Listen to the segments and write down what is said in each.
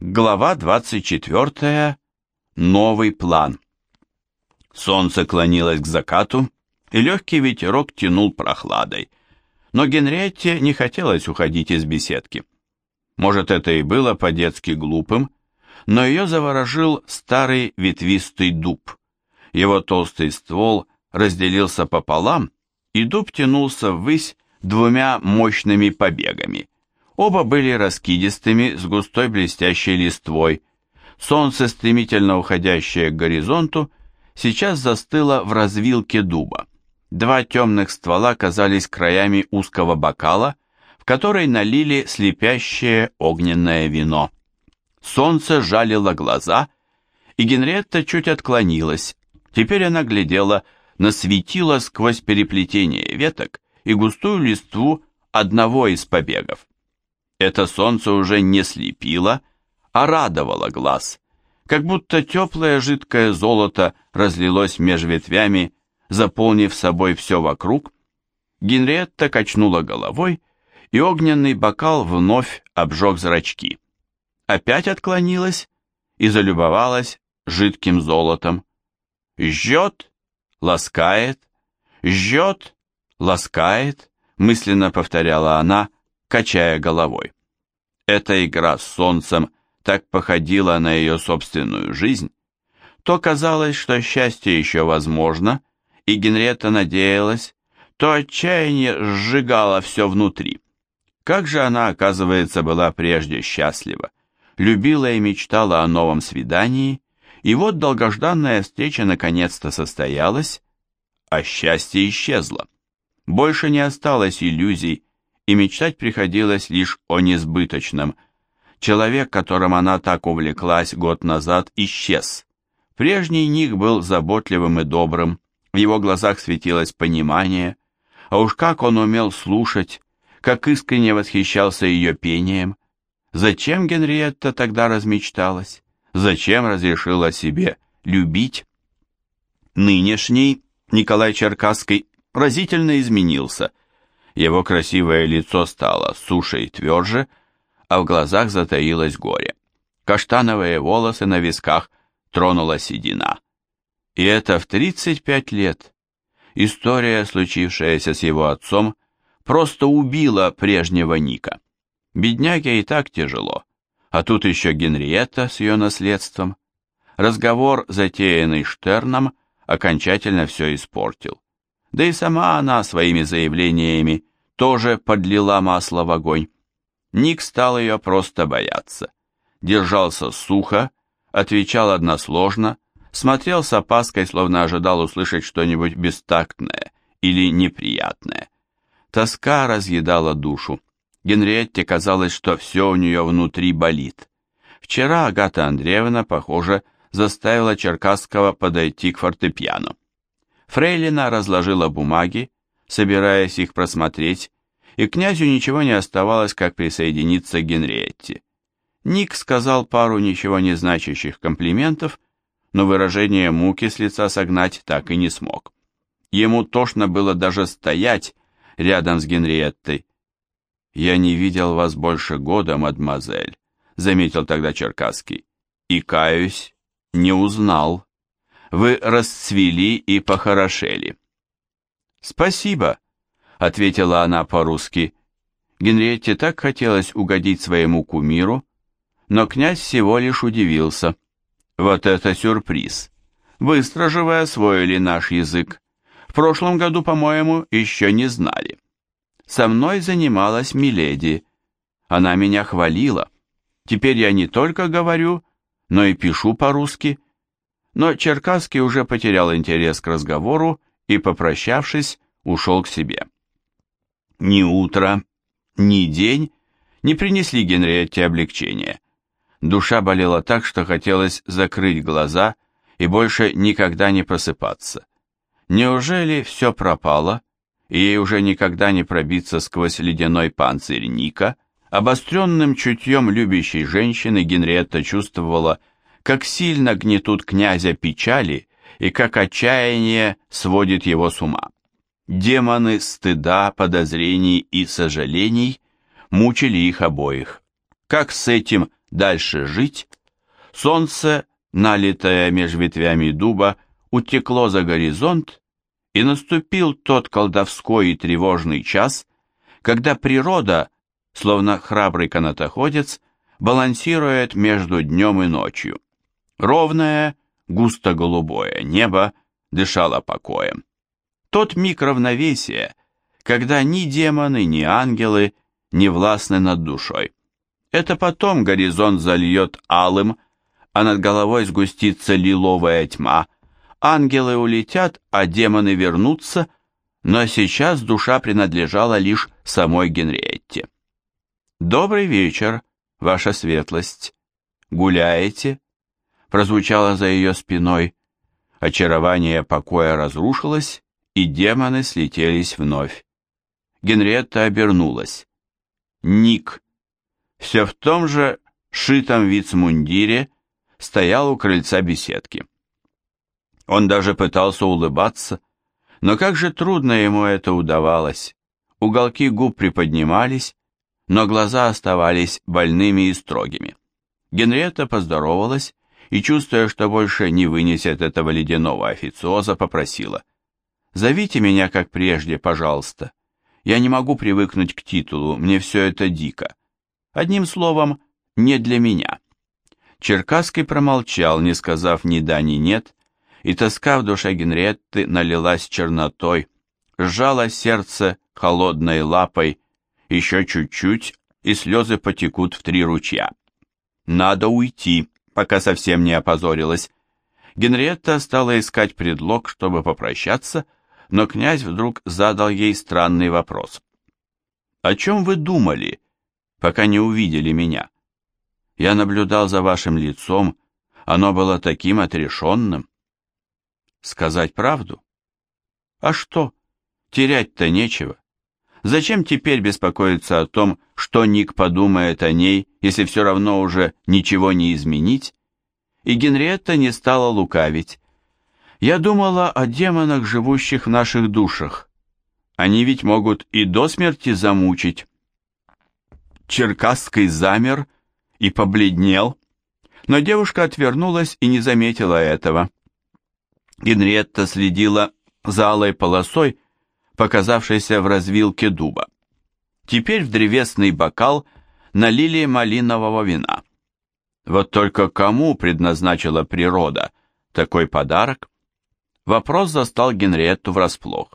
Глава 24. Новый план. Солнце клонилось к закату, и легкий ветерок тянул прохладой. Но Генриетте не хотелось уходить из беседки. Может, это и было по-детски глупым, но ее заворожил старый ветвистый дуб. Его толстый ствол разделился пополам, и дуб тянулся ввысь двумя мощными побегами. Оба были раскидистыми, с густой блестящей листвой. Солнце, стремительно уходящее к горизонту, сейчас застыло в развилке дуба. Два темных ствола казались краями узкого бокала, в который налили слепящее огненное вино. Солнце жалило глаза, и Генретта чуть отклонилась. Теперь она глядела на светило сквозь переплетение веток и густую листву одного из побегов. Это солнце уже не слепило, а радовало глаз, как будто теплое жидкое золото разлилось меж ветвями, заполнив собой все вокруг. Генриетта качнула головой, и огненный бокал вновь обжег зрачки. Опять отклонилась и залюбовалась жидким золотом. «Жжет, ласкает, жжет, ласкает», мысленно повторяла она, качая головой. Эта игра с солнцем так походила на ее собственную жизнь, то казалось, что счастье еще возможно, и Генрета надеялась, то отчаяние сжигало все внутри. Как же она, оказывается, была прежде счастлива, любила и мечтала о новом свидании, и вот долгожданная встреча наконец-то состоялась, а счастье исчезло. Больше не осталось иллюзий, и мечтать приходилось лишь о несбыточном. Человек, которым она так увлеклась год назад, исчез. Прежний Ник был заботливым и добрым, в его глазах светилось понимание, а уж как он умел слушать, как искренне восхищался ее пением. Зачем Генриетта тогда размечталась? Зачем разрешила себе любить? Нынешний Николай Черкасский разительно изменился. Его красивое лицо стало суше и тверже, а в глазах затаилось горе. Каштановые волосы на висках тронула седина. И это в 35 лет. История, случившаяся с его отцом, просто убила прежнего Ника. Бедняге и так тяжело, а тут еще Генриетта с ее наследством. Разговор, затеянный Штерном, окончательно все испортил. Да и сама она своими заявлениями тоже подлила масло в огонь. Ник стал ее просто бояться. Держался сухо, отвечал односложно, смотрел с опаской, словно ожидал услышать что-нибудь бестактное или неприятное. Тоска разъедала душу. Генриетте казалось, что все у нее внутри болит. Вчера Агата Андреевна, похоже, заставила Черкасского подойти к фортепиано. Фрейлина разложила бумаги, собираясь их просмотреть, и князю ничего не оставалось, как присоединиться к Генриетте. Ник сказал пару ничего не значащих комплиментов, но выражение муки с лица согнать так и не смог. Ему тошно было даже стоять рядом с Генриеттой. «Я не видел вас больше года, мадемуазель», — заметил тогда Черкасский. «И, каюсь, не узнал. Вы расцвели и похорошели». «Спасибо», — ответила она по-русски. Генриетте так хотелось угодить своему кумиру, но князь всего лишь удивился. Вот это сюрприз. Быстро же вы освоили наш язык. В прошлом году, по-моему, еще не знали. Со мной занималась Миледи. Она меня хвалила. Теперь я не только говорю, но и пишу по-русски. Но Черкасский уже потерял интерес к разговору и, попрощавшись, ушел к себе. Ни утро, ни день не принесли Генриетте облегчения. Душа болела так, что хотелось закрыть глаза и больше никогда не просыпаться. Неужели все пропало, и ей уже никогда не пробиться сквозь ледяной панцирь Ника? Обостренным чутьем любящей женщины Генриетта чувствовала, как сильно гнетут князя печали и как отчаяние сводит его с ума. Демоны стыда, подозрений и сожалений мучили их обоих. Как с этим дальше жить, солнце, налитое меж ветвями дуба, утекло за горизонт, и наступил тот колдовской и тревожный час, когда природа, словно храбрый канатоходец, балансирует между днем и ночью. Ровное, густо-голубое небо дышало покоем. Тот миг равновесия, когда ни демоны, ни ангелы не властны над душой. Это потом горизонт зальет алым, а над головой сгустится лиловая тьма, ангелы улетят, а демоны вернутся, но сейчас душа принадлежала лишь самой Генриетте. «Добрый вечер, ваша светлость. Гуляете?» Прозвучало за ее спиной. Очарование покоя разрушилось, и демоны слетелись вновь. Генриетта обернулась. Ник, все в том же шитом вицмундире, стоял у крыльца беседки. Он даже пытался улыбаться, но как же трудно ему это удавалось. Уголки губ приподнимались, но глаза оставались больными и строгими. Генриетта поздоровалась и, чувствуя, что больше не вынесет этого ледяного официоза, попросила. «Зовите меня, как прежде, пожалуйста. Я не могу привыкнуть к титулу, мне все это дико. Одним словом, не для меня». Черкасский промолчал, не сказав ни да, ни нет, и тоска в душе Генриетты налилась чернотой, сжало сердце холодной лапой, еще чуть-чуть, и слезы потекут в три ручья. «Надо уйти», пока совсем не опозорилась. Генриетта стала искать предлог, чтобы попрощаться, но князь вдруг задал ей странный вопрос. «О чем вы думали, пока не увидели меня? Я наблюдал за вашим лицом, оно было таким отрешенным». «Сказать правду? А что? Терять-то нечего. Зачем теперь беспокоиться о том, что Ник подумает о ней, если все равно уже ничего не изменить? И Генриетта не стала лукавить. Я думала о демонах, живущих в наших душах. Они ведь могут и до смерти замучить. Черкасский замер и побледнел, но девушка отвернулась и не заметила этого. Генриетта следила за алой полосой, показавшейся в развилке дуба. Теперь в древесный бокал налили малинового вина. Вот только кому предназначила природа такой подарок? Вопрос застал Генриетту врасплох.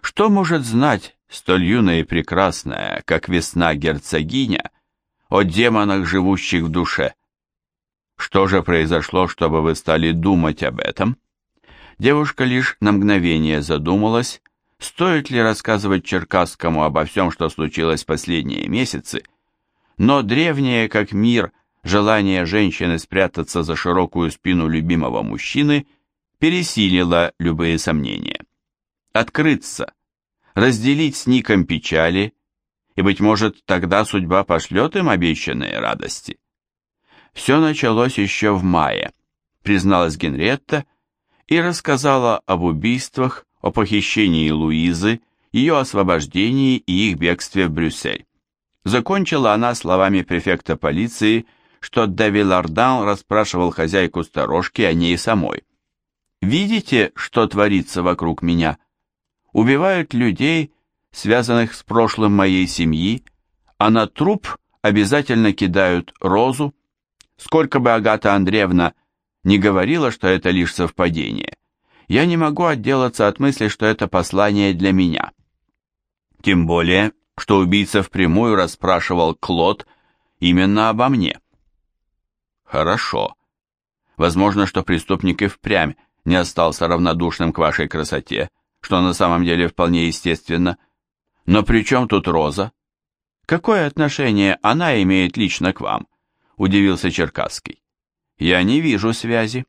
Что может знать столь юная и прекрасная, как весна герцогиня, о демонах, живущих в душе? Что же произошло, чтобы вы стали думать об этом? Девушка лишь на мгновение задумалась, Стоит ли рассказывать Черкасскому обо всем, что случилось последние месяцы, но древнее, как мир, желание женщины спрятаться за широкую спину любимого мужчины пересилило любые сомнения. Открыться, разделить с Ником печали, и, быть может, тогда судьба пошлет им обещанные радости. Все началось еще в мае, призналась Генретта и рассказала об убийствах, о похищении Луизы, ее освобождении и их бегстве в Брюссель. Закончила она словами префекта полиции, что Давилардан расспрашивал хозяйку сторожки о ней самой. «Видите, что творится вокруг меня? Убивают людей, связанных с прошлым моей семьи, а на труп обязательно кидают розу. Сколько бы Агата Андреевна не говорила, что это лишь совпадение я не могу отделаться от мысли, что это послание для меня. Тем более, что убийца впрямую расспрашивал Клод именно обо мне. Хорошо. Возможно, что преступник и впрямь не остался равнодушным к вашей красоте, что на самом деле вполне естественно. Но при чем тут Роза? Какое отношение она имеет лично к вам? Удивился Черкасский. Я не вижу связи.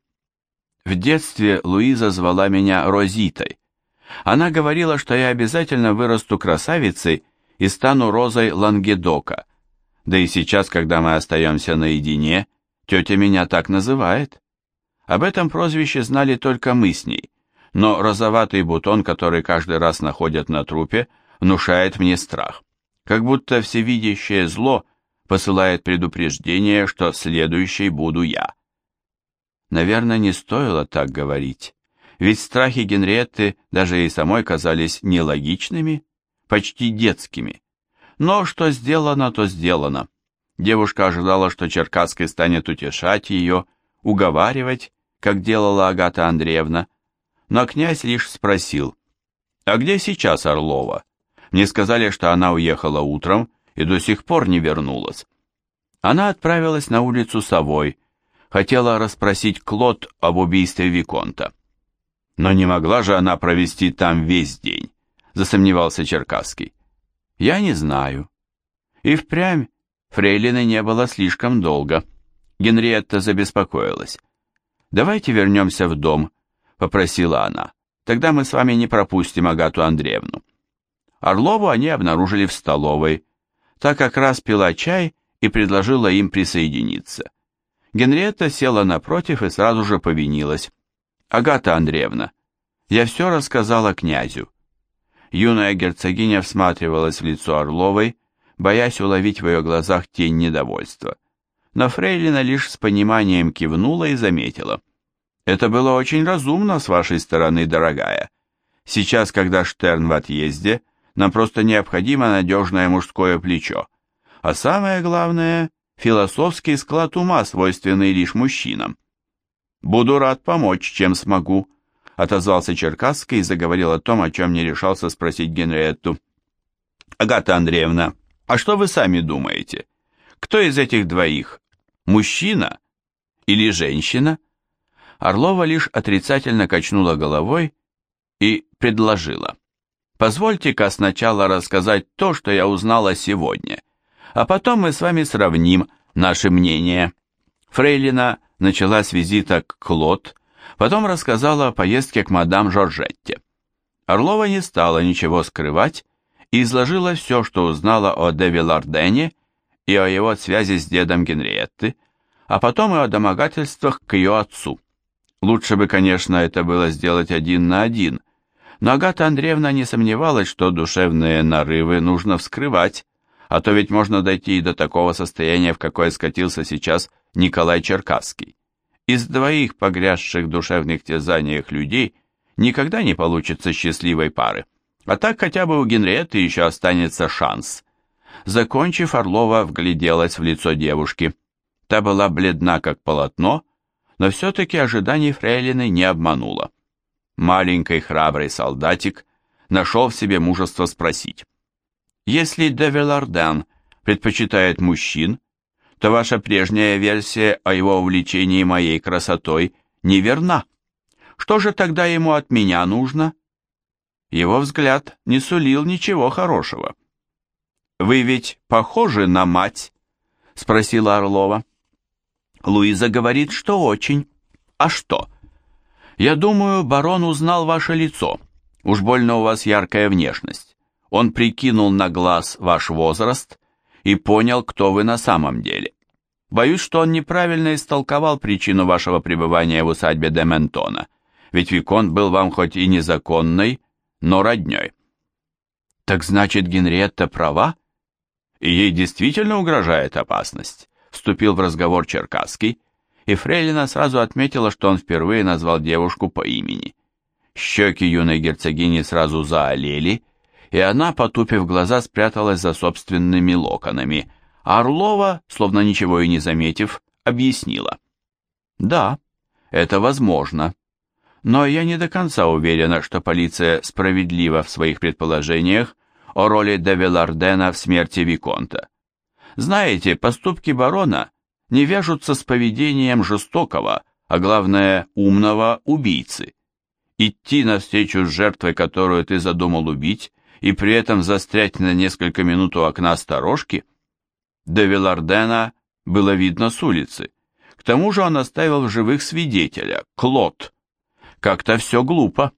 В детстве Луиза звала меня Розитой. Она говорила, что я обязательно вырасту красавицей и стану розой Лангедока. Да и сейчас, когда мы остаемся наедине, тетя меня так называет. Об этом прозвище знали только мы с ней, но розоватый бутон, который каждый раз находят на трупе, внушает мне страх. Как будто всевидящее зло посылает предупреждение, что следующей буду я. Наверное, не стоило так говорить, ведь страхи Генриетты даже и самой казались нелогичными, почти детскими. Но что сделано, то сделано. Девушка ожидала, что Черкасский станет утешать ее, уговаривать, как делала Агата Андреевна. Но князь лишь спросил, «А где сейчас Орлова? Мне сказали, что она уехала утром и до сих пор не вернулась». Она отправилась на улицу Совой, хотела расспросить Клод об убийстве Виконта. Но не могла же она провести там весь день, засомневался Черкасский. Я не знаю. И впрямь Фрейлины не было слишком долго. Генриетта забеспокоилась. «Давайте вернемся в дом», — попросила она. «Тогда мы с вами не пропустим Агату Андреевну». Орлову они обнаружили в столовой. Та как раз пила чай и предложила им присоединиться. Генриетта села напротив и сразу же повинилась. «Агата Андреевна, я все рассказала князю». Юная герцогиня всматривалась в лицо Орловой, боясь уловить в ее глазах тень недовольства. Но Фрейлина лишь с пониманием кивнула и заметила. «Это было очень разумно с вашей стороны, дорогая. Сейчас, когда Штерн в отъезде, нам просто необходимо надежное мужское плечо. А самое главное – философский склад ума, свойственный лишь мужчинам. Буду рад помочь, чем смогу», – отозвался Черкасский и заговорил о том, о чем не решался спросить Генриетту. «Агата Андреевна, а что вы сами думаете? Кто из этих двоих? Мужчина или женщина? Орлова лишь отрицательно качнула головой и предложила. Позвольте-ка сначала рассказать то, что я узнала сегодня, а потом мы с вами сравним наши мнения. Фрейлина начала с визита к Клод, потом рассказала о поездке к мадам Жоржетте. Орлова не стала ничего скрывать и изложила все, что узнала о Девилардене и о его связи с дедом Генриетты, а потом и о домогательствах к ее отцу. Лучше бы, конечно, это было сделать один на один, но Агата Андреевна не сомневалась, что душевные нарывы нужно вскрывать, а то ведь можно дойти и до такого состояния, в какое скатился сейчас Николай Черкасский. Из двоих погрязших душевных терзаниях людей никогда не получится счастливой пары. А так хотя бы у Генриетты еще останется шанс. Закончив, Орлова вгляделась в лицо девушки. Та была бледна, как полотно, но все-таки ожиданий Фрейлины не обманула. Маленький храбрый солдатик нашел в себе мужество спросить. «Если Девеларден предпочитает мужчин, то ваша прежняя версия о его увлечении моей красотой неверна. Что же тогда ему от меня нужно?» его взгляд не сулил ничего хорошего. «Вы ведь похожи на мать?» — спросила Орлова. Луиза говорит, что очень. А что? Я думаю, барон узнал ваше лицо. Уж больно у вас яркая внешность. Он прикинул на глаз ваш возраст и понял, кто вы на самом деле. Боюсь, что он неправильно истолковал причину вашего пребывания в усадьбе Дементона, ведь Виконт был вам хоть и незаконной, но родней. Так значит, Генриетта права? И ей действительно угрожает опасность, вступил в разговор Черкасский, и Фрейлина сразу отметила, что он впервые назвал девушку по имени. Щеки юной герцогини сразу заолели, и она, потупив глаза, спряталась за собственными локонами, а Орлова, словно ничего и не заметив, объяснила. «Да, это возможно но я не до конца уверена, что полиция справедлива в своих предположениях о роли Девилардена в смерти Виконта. Знаете, поступки барона не вяжутся с поведением жестокого, а главное, умного убийцы. Идти навстречу с жертвой, которую ты задумал убить, и при этом застрять на несколько минут у окна сторожки? Девилардена было видно с улицы. К тому же он оставил в живых свидетеля, Клод, как-то все глупо.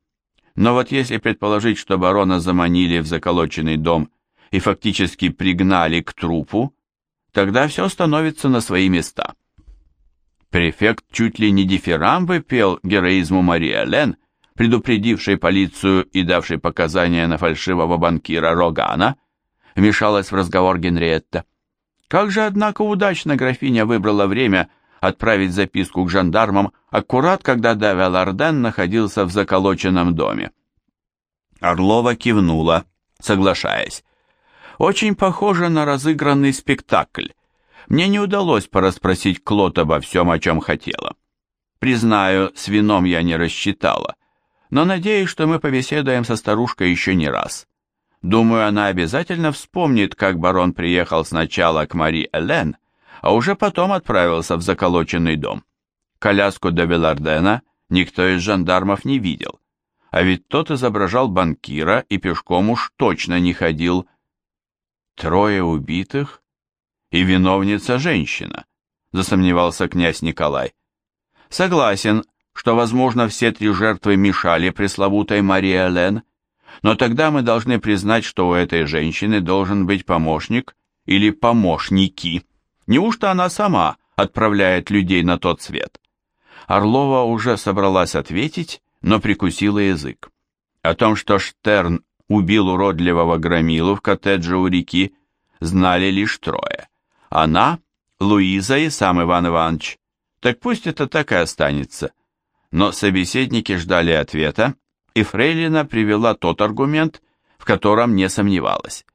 Но вот если предположить, что барона заманили в заколоченный дом и фактически пригнали к трупу, тогда все становится на свои места. Префект чуть ли не дифирамбы пел героизму Марии Элен, предупредившей полицию и давшей показания на фальшивого банкира Рогана, вмешалась в разговор Генриетта. Как же, однако, удачно графиня выбрала время отправить записку к жандармам, аккурат, когда Девел Арден находился в заколоченном доме. Орлова кивнула, соглашаясь. Очень похоже на разыгранный спектакль. Мне не удалось порасспросить Клод обо всем, о чем хотела. Признаю, с вином я не рассчитала, но надеюсь, что мы побеседуем со старушкой еще не раз. Думаю, она обязательно вспомнит, как барон приехал сначала к Мари Элен, а уже потом отправился в заколоченный дом. Коляску до Белардена никто из жандармов не видел, а ведь тот изображал банкира и пешком уж точно не ходил. Трое убитых и виновница женщина, засомневался князь Николай. Согласен, что, возможно, все три жертвы мешали пресловутой Марии Элен, но тогда мы должны признать, что у этой женщины должен быть помощник или помощники. Неужто она сама отправляет людей на тот свет? Орлова уже собралась ответить, но прикусила язык. О том, что Штерн убил уродливого громилу в коттедже у реки, знали лишь трое. Она, Луиза и сам Иван Иванович. Так пусть это так и останется. Но собеседники ждали ответа, и Фрейлина привела тот аргумент, в котором не сомневалась.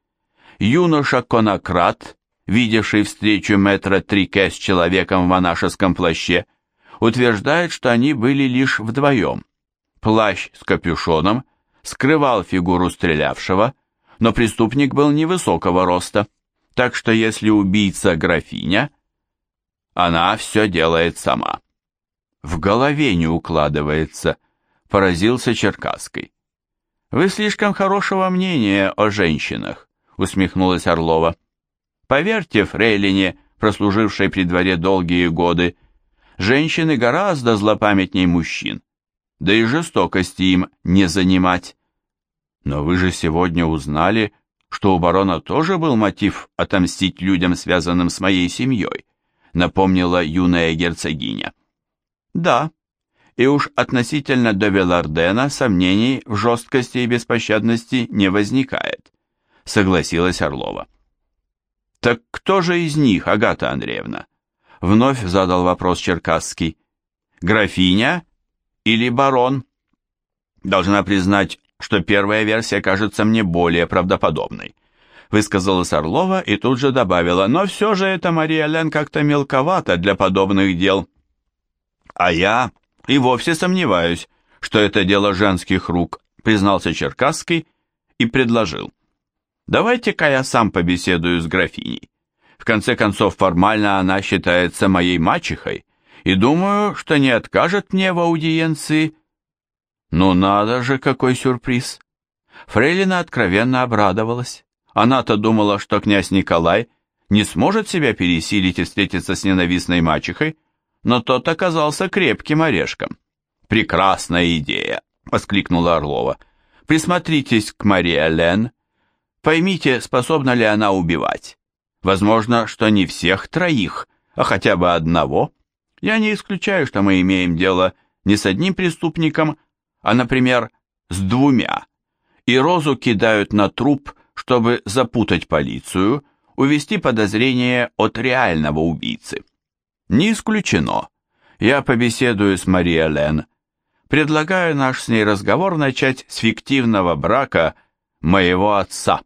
Юноша-конократ, видевший встречу мэтра Трике с человеком в монашеском плаще, утверждает, что они были лишь вдвоем. Плащ с капюшоном скрывал фигуру стрелявшего, но преступник был невысокого роста, так что если убийца графиня, она все делает сама. В голове не укладывается – поразился Черкасской. «Вы слишком хорошего мнения о женщинах», — усмехнулась Орлова. «Поверьте Фрейлине, прослужившей при дворе долгие годы, женщины гораздо злопамятней мужчин, да и жестокости им не занимать. Но вы же сегодня узнали, что у барона тоже был мотив отомстить людям, связанным с моей семьей», напомнила юная герцогиня. «Да», и уж относительно до Велардена сомнений в жесткости и беспощадности не возникает, согласилась Орлова. Так кто же из них, Агата Андреевна? Вновь задал вопрос Черкасский. Графиня или барон? Должна признать, что первая версия кажется мне более правдоподобной. Высказалась Орлова и тут же добавила, но все же это Мария Лен как-то мелковато для подобных дел. А я и вовсе сомневаюсь, что это дело женских рук, признался Черкасский и предложил. Давайте-ка я сам побеседую с графиней. В конце концов, формально она считается моей мачехой, и думаю, что не откажет мне в аудиенции. Ну надо же, какой сюрприз! Фрейлина откровенно обрадовалась. Она-то думала, что князь Николай не сможет себя пересилить и встретиться с ненавистной мачехой, но тот оказался крепким орешком. «Прекрасная идея!» — воскликнула Орлова. «Присмотритесь к Мария Лен. Поймите, способна ли она убивать. Возможно, что не всех троих, а хотя бы одного. Я не исключаю, что мы имеем дело не с одним преступником, а, например, с двумя. И Розу кидают на труп, чтобы запутать полицию, увести подозрение от реального убийцы. Не исключено. Я побеседую с Марией Лен. Предлагаю наш с ней разговор начать с фиктивного брака моего отца.